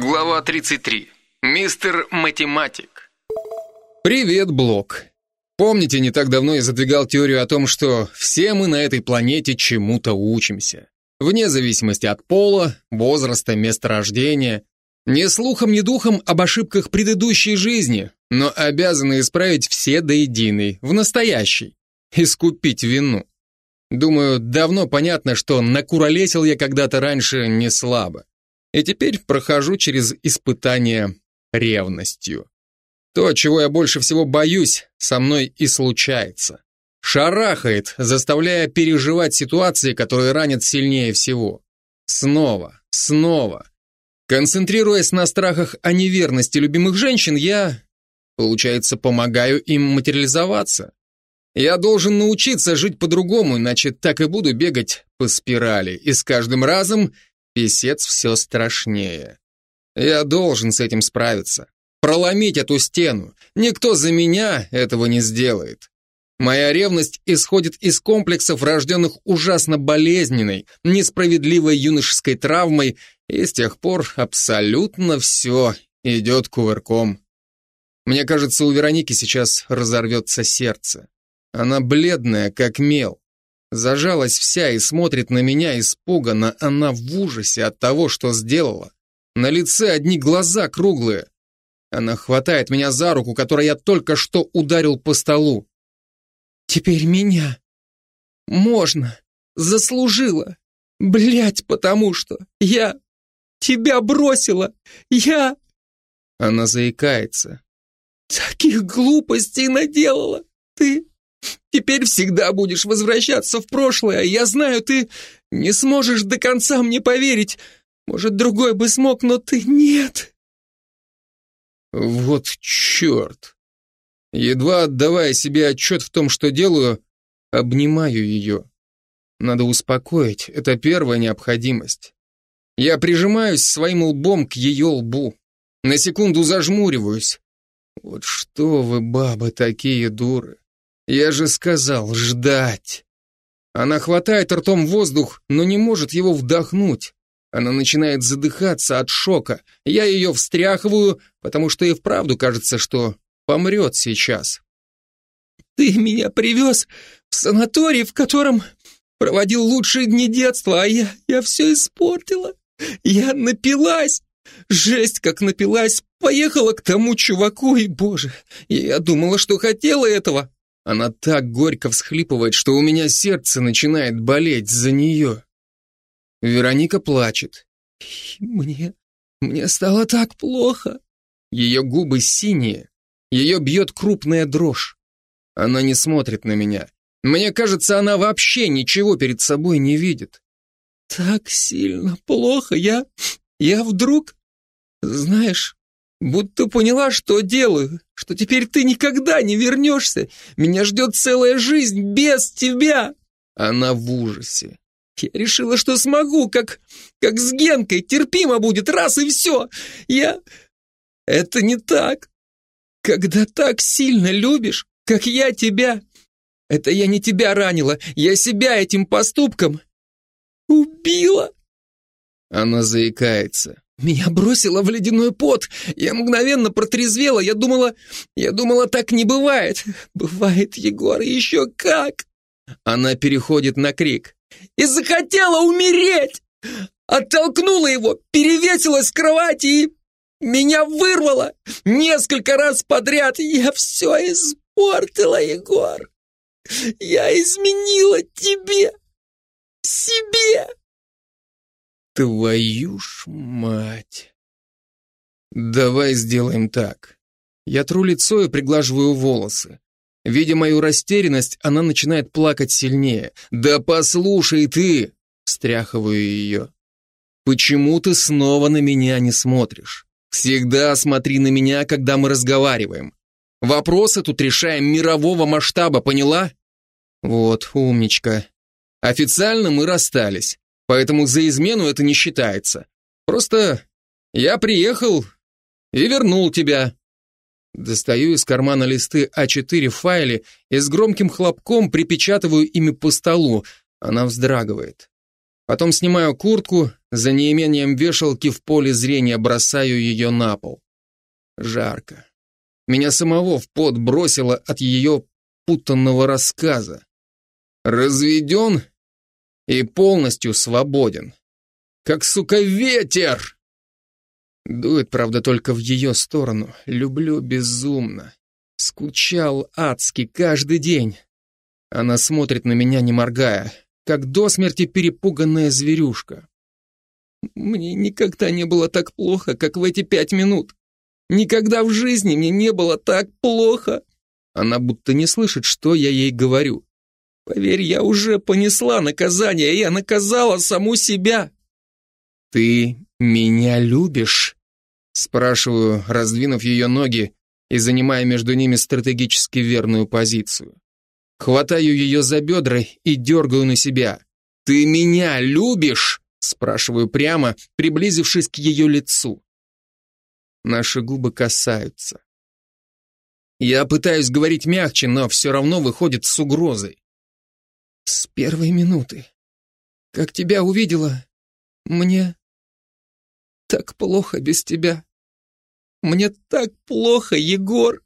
Глава 33. Мистер Математик. Привет, Блок. Помните, не так давно я задвигал теорию о том, что все мы на этой планете чему-то учимся. Вне зависимости от пола, возраста, места рождения. Ни слухом, ни духом об ошибках предыдущей жизни, но обязаны исправить все до единой, в настоящей. Искупить вину. Думаю, давно понятно, что накуролесил я когда-то раньше не слабо. И теперь прохожу через испытание ревностью. То, чего я больше всего боюсь, со мной и случается. Шарахает, заставляя переживать ситуации, которые ранят сильнее всего. Снова, снова. Концентрируясь на страхах о неверности любимых женщин, я, получается, помогаю им материализоваться. Я должен научиться жить по-другому, иначе так и буду бегать по спирали, и с каждым разом писец все страшнее. Я должен с этим справиться проломить эту стену. Никто за меня этого не сделает. Моя ревность исходит из комплексов, рожденных ужасно болезненной, несправедливой юношеской травмой, и с тех пор абсолютно все идет кувырком. Мне кажется, у Вероники сейчас разорвется сердце. Она бледная, как мел. Зажалась вся и смотрит на меня испуганно. Она в ужасе от того, что сделала. На лице одни глаза круглые. Она хватает меня за руку, которой я только что ударил по столу. Теперь меня. Можно. Заслужила. Блять, потому что я тебя бросила. Я... Она заикается. Таких глупостей наделала. Ты теперь всегда будешь возвращаться в прошлое. Я знаю, ты не сможешь до конца мне поверить. Может, другой бы смог, но ты нет. Вот черт! Едва отдавая себе отчет в том, что делаю, обнимаю ее. Надо успокоить, это первая необходимость. Я прижимаюсь своим лбом к ее лбу. На секунду зажмуриваюсь. Вот что вы, бабы, такие дуры. Я же сказал ждать. Она хватает ртом воздух, но не может его вдохнуть. Она начинает задыхаться от шока. Я ее встряхиваю, потому что и вправду кажется, что помрет сейчас. «Ты меня привез в санаторий, в котором проводил лучшие дни детства, а я, я все испортила. Я напилась. Жесть, как напилась. Поехала к тому чуваку, и, боже, я думала, что хотела этого. Она так горько всхлипывает, что у меня сердце начинает болеть за нее. Вероника плачет. «Мне... мне стало так плохо». Ее губы синие, ее бьет крупная дрожь. Она не смотрит на меня. Мне кажется, она вообще ничего перед собой не видит. «Так сильно плохо, я... я вдруг... знаешь, будто поняла, что делаю, что теперь ты никогда не вернешься. Меня ждет целая жизнь без тебя». Она в ужасе. Я решила, что смогу, как, как с Генкой, терпимо будет, раз и все. Я... Это не так. Когда так сильно любишь, как я тебя... Это я не тебя ранила, я себя этим поступком убила. Она заикается. Меня бросило в ледяной пот. Я мгновенно протрезвела. Я думала, я думала, так не бывает. Бывает, Егор, еще как. Она переходит на крик и захотела умереть. Оттолкнула его, перевесилась с кровати и меня вырвало несколько раз подряд. Я все испортила, Егор. Я изменила тебе, себе. Твою ж мать. Давай сделаем так. Я тру лицо и приглаживаю волосы. Видя мою растерянность, она начинает плакать сильнее. «Да послушай ты!» Встряхиваю ее. «Почему ты снова на меня не смотришь? Всегда смотри на меня, когда мы разговариваем. Вопросы тут решаем мирового масштаба, поняла?» «Вот, умничка. Официально мы расстались, поэтому за измену это не считается. Просто я приехал и вернул тебя. Достаю из кармана листы А4 в файле и с громким хлопком припечатываю ими по столу. Она вздрагивает. Потом снимаю куртку, за неимением вешалки в поле зрения бросаю ее на пол. Жарко. Меня самого в пот бросило от ее путанного рассказа. Разведен и полностью свободен. Как, сука, ветер! Дует, правда, только в ее сторону. Люблю безумно. Скучал адски каждый день. Она смотрит на меня, не моргая, как до смерти перепуганная зверюшка. Мне никогда не было так плохо, как в эти пять минут. Никогда в жизни мне не было так плохо. Она будто не слышит, что я ей говорю. Поверь, я уже понесла наказание, я наказала саму себя. Ты меня любишь? Спрашиваю, раздвинув ее ноги и занимая между ними стратегически верную позицию. Хватаю ее за бедра и дергаю на себя. «Ты меня любишь?» Спрашиваю прямо, приблизившись к ее лицу. Наши губы касаются. Я пытаюсь говорить мягче, но все равно выходит с угрозой. С первой минуты. Как тебя увидела, мне так плохо без тебя. Мне так плохо, Егор.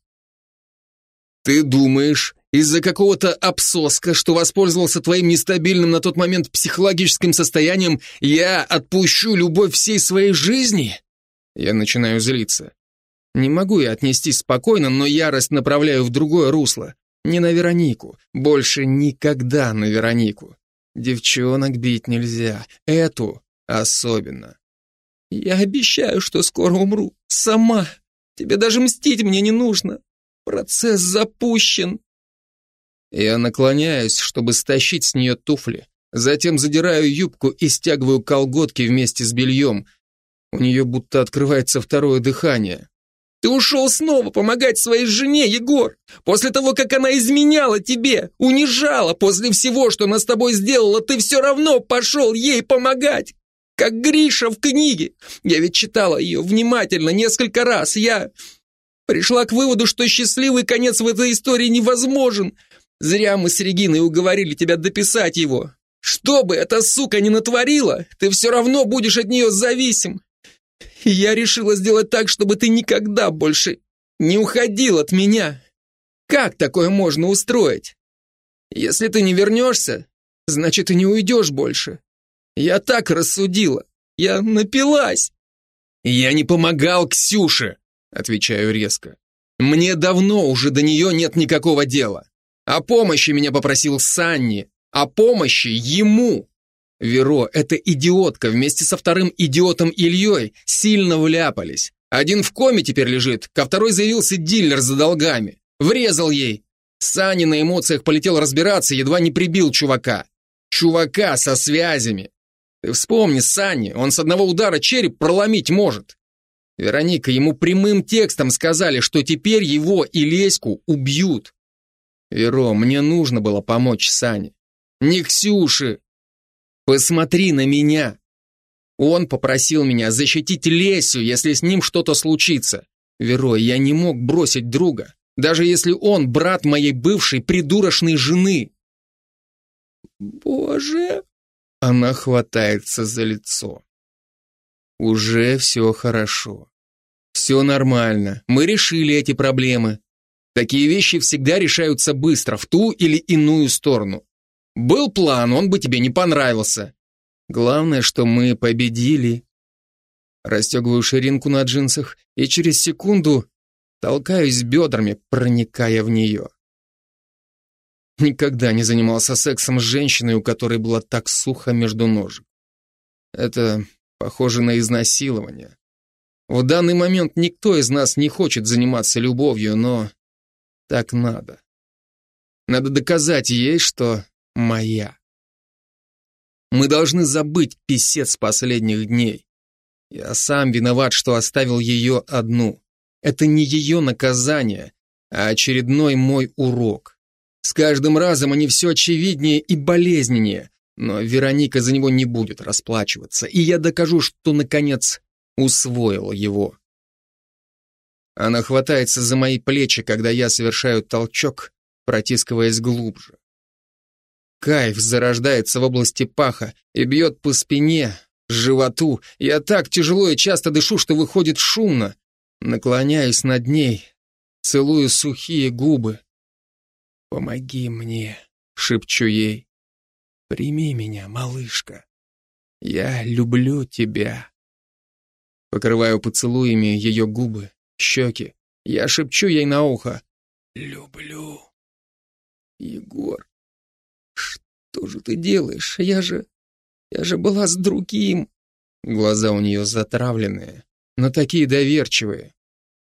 Ты думаешь, из-за какого-то обсоска, что воспользовался твоим нестабильным на тот момент психологическим состоянием, я отпущу любовь всей своей жизни? Я начинаю злиться. Не могу я отнестись спокойно, но ярость направляю в другое русло. Не на Веронику. Больше никогда на Веронику. Девчонок бить нельзя. Эту особенно. Я обещаю, что скоро умру. Сама. Тебе даже мстить мне не нужно. Процесс запущен. Я наклоняюсь, чтобы стащить с нее туфли. Затем задираю юбку и стягиваю колготки вместе с бельем. У нее будто открывается второе дыхание. Ты ушел снова помогать своей жене, Егор, после того, как она изменяла тебе, унижала после всего, что она с тобой сделала, ты все равно пошел ей помогать, как Гриша в книге. Я ведь читала ее внимательно несколько раз, я пришла к выводу, что счастливый конец в этой истории невозможен. Зря мы с Региной уговорили тебя дописать его. Что бы эта сука ни натворила, ты все равно будешь от нее зависим. Я решила сделать так, чтобы ты никогда больше не уходил от меня. Как такое можно устроить? Если ты не вернешься, значит, ты не уйдешь больше. Я так рассудила. Я напилась. Я не помогал Ксюше, отвечаю резко. Мне давно уже до нее нет никакого дела. О помощи меня попросил Санни, о помощи ему. Веро, эта идиотка вместе со вторым идиотом Ильей сильно вляпались. Один в коме теперь лежит, ко второй заявился дилер за долгами. Врезал ей. Саня на эмоциях полетел разбираться, едва не прибил чувака. Чувака со связями. Ты вспомни, Саня, он с одного удара череп проломить может. Вероника, ему прямым текстом сказали, что теперь его и Леську убьют. Веро, мне нужно было помочь Сане. Не Ксюше, Посмотри на меня. Он попросил меня защитить Лесю, если с ним что-то случится. Веро, я не мог бросить друга, даже если он брат моей бывшей придурочной жены. Боже! Она хватается за лицо. Уже все хорошо. Все нормально. Мы решили эти проблемы. Такие вещи всегда решаются быстро, в ту или иную сторону. Был план, он бы тебе не понравился. Главное, что мы победили. Растегиваю ширинку на джинсах и через секунду толкаюсь бедрами, проникая в нее. Никогда не занимался сексом с женщиной, у которой было так сухо между ножек. Это похоже на изнасилование. В данный момент никто из нас не хочет заниматься любовью, но так надо. Надо доказать ей, что моя. Мы должны забыть писец последних дней. Я сам виноват, что оставил ее одну. Это не ее наказание, а очередной мой урок. С каждым разом они все очевиднее и болезненнее, но Вероника за него не будет расплачиваться, и я докажу, что, наконец, усвоил его. Она хватается за мои плечи, когда я совершаю толчок, протискиваясь глубже. Кайф зарождается в области паха и бьет по спине, животу. Я так тяжело и часто дышу, что выходит шумно. Наклоняюсь над ней, целую сухие губы. «Помоги мне», — шепчу ей. «Прими меня, малышка. Я люблю тебя». Покрываю поцелуями ее губы, щеки. Я шепчу ей на ухо. «Люблю». «Егор, что же ты делаешь? Я же... Я же была с другим. Глаза у нее затравленные, но такие доверчивые.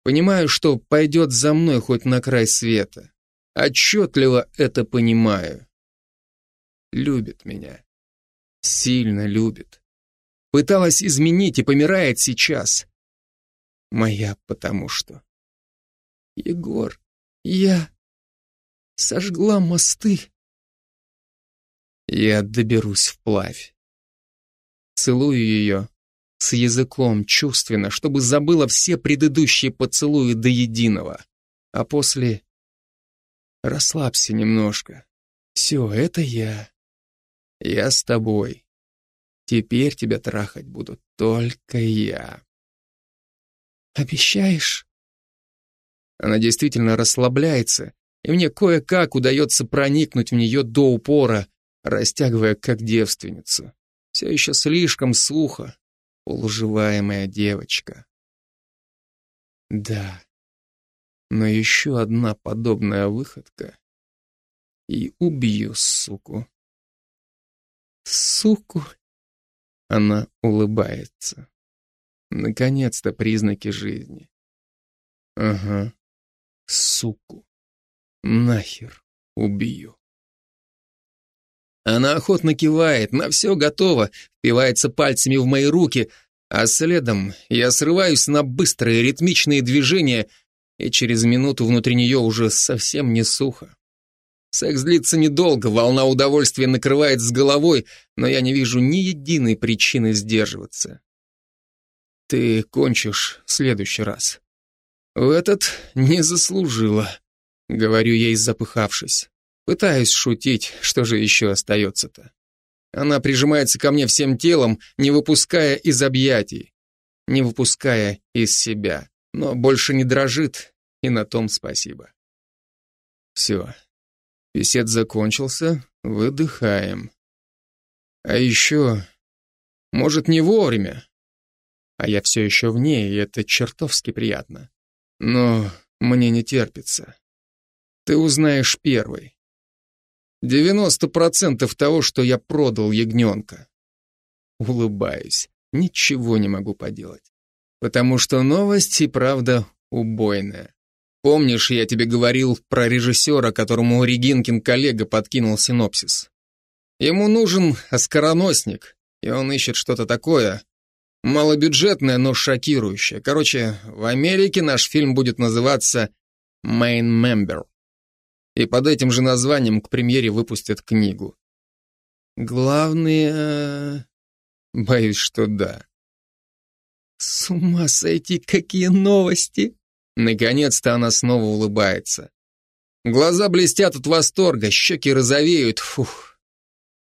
Понимаю, что пойдет за мной хоть на край света. Отчетливо это понимаю. Любит меня. Сильно любит. Пыталась изменить и помирает сейчас. Моя потому что. Егор, я сожгла мосты. Я доберусь вплавь. Целую ее с языком чувственно, чтобы забыла все предыдущие поцелуи до единого. А после... Расслабься немножко. Все, это я. Я с тобой. Теперь тебя трахать буду только я. Обещаешь? Она действительно расслабляется, и мне кое-как удается проникнуть в нее до упора, растягивая как девственницу. Все еще слишком сухо, полуживая моя девочка. Да, но еще одна подобная выходка, и убью суку. Суку? Она улыбается. Наконец-то признаки жизни. Ага, суку. Нахер убью. Она охотно кивает, на все готово, впивается пальцами в мои руки, а следом я срываюсь на быстрые ритмичные движения, и через минуту внутри нее уже совсем не сухо. Секс длится недолго, волна удовольствия накрывает с головой, но я не вижу ни единой причины сдерживаться. Ты кончишь в следующий раз. В этот не заслужила, говорю ей, запыхавшись. Пытаюсь шутить, что же еще остается-то. Она прижимается ко мне всем телом, не выпуская из объятий, не выпуская из себя, но больше не дрожит, и на том спасибо. Все. Бесед закончился, выдыхаем. А еще, может, не вовремя, а я все еще в ней, и это чертовски приятно. Но мне не терпится. Ты узнаешь первый. 90% того, что я продал ягненка. Улыбаюсь. Ничего не могу поделать. Потому что новость и правда убойная. Помнишь, я тебе говорил про режиссера, которому Регинкин коллега подкинул синопсис? Ему нужен оскароносник, и он ищет что-то такое, малобюджетное, но шокирующее. Короче, в Америке наш фильм будет называться «Main Member» и под этим же названием к премьере выпустят книгу. Главное... Боюсь, что да. С ума сойти, какие новости! Наконец-то она снова улыбается. Глаза блестят от восторга, щеки розовеют. Фух,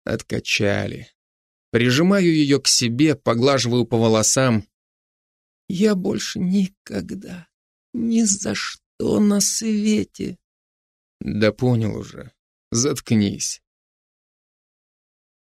откачали. Прижимаю ее к себе, поглаживаю по волосам. Я больше никогда, ни за что на свете да понял уже. Заткнись.